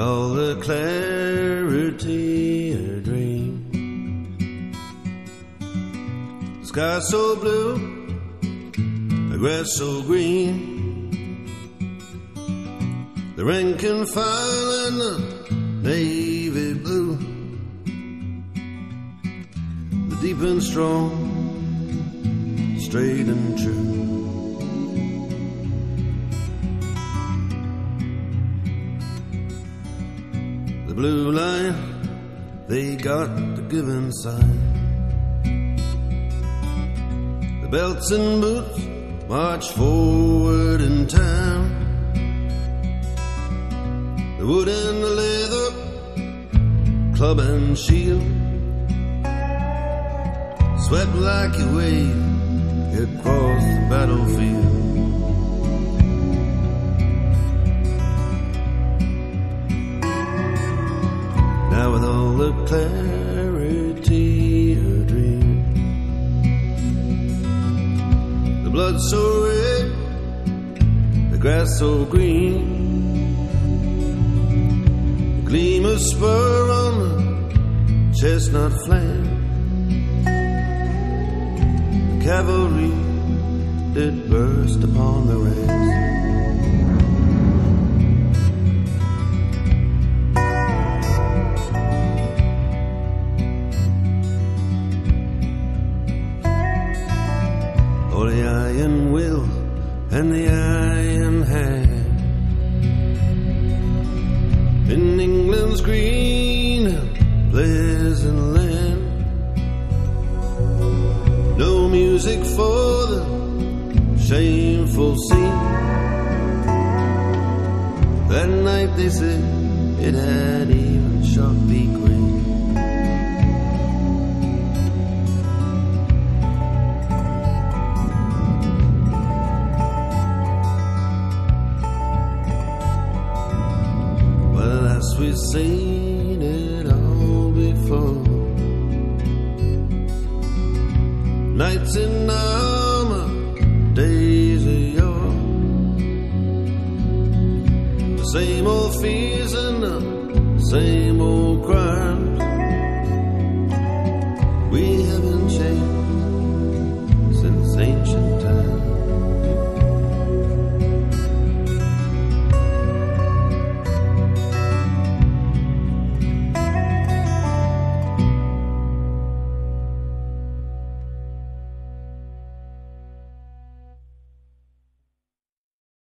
all the clarity a dream. Sky so blue, the grass so green. The rank and file and the navy blue. The deep and strong, straight and true. Blue line, they got the given sign. The belts and boots march forward in time. The wood and the leather, club and shield. swept like a wave across the battlefield. Clarity a dream, the blood so red, the grass so green, the gleam of spur on the chestnut flank, the cavalry did burst upon the ranks. The iron will and the iron hand. In England's green pleasant land. No music for the shameful scene. That night they said it had even shocked the queen. We've seen it all before. Knights in armor, days of yore. The same old fears and the same